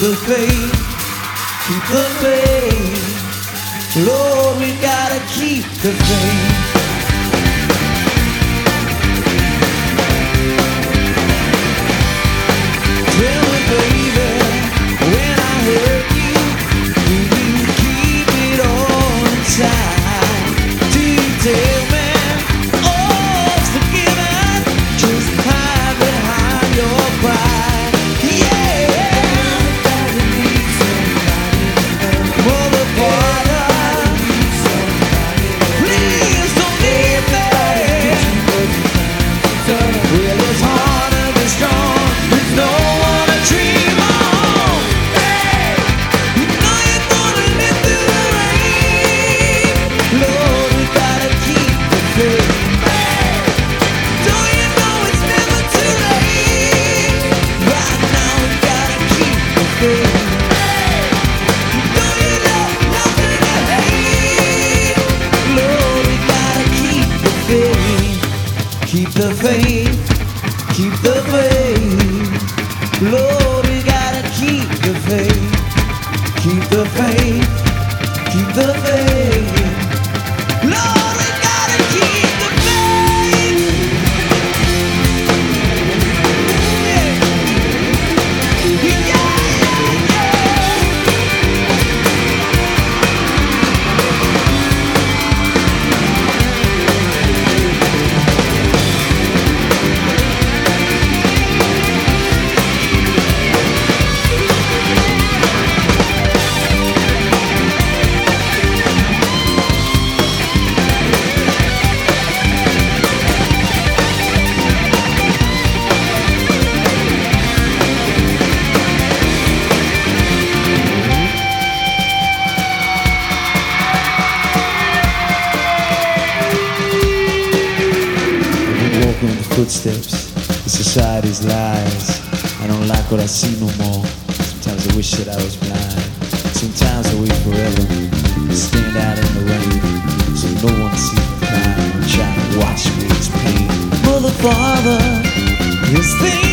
the faith, keep the faith. Lord, we gotta keep the faith. faith, keep the faith. Lord footsteps, the society's lies. I don't like what I see no more. Sometimes I wish that I was blind. Sometimes I wait forever, stand out in the rain, so no one sees the cry. Trying to wash me its pain. Mother, father, this thing.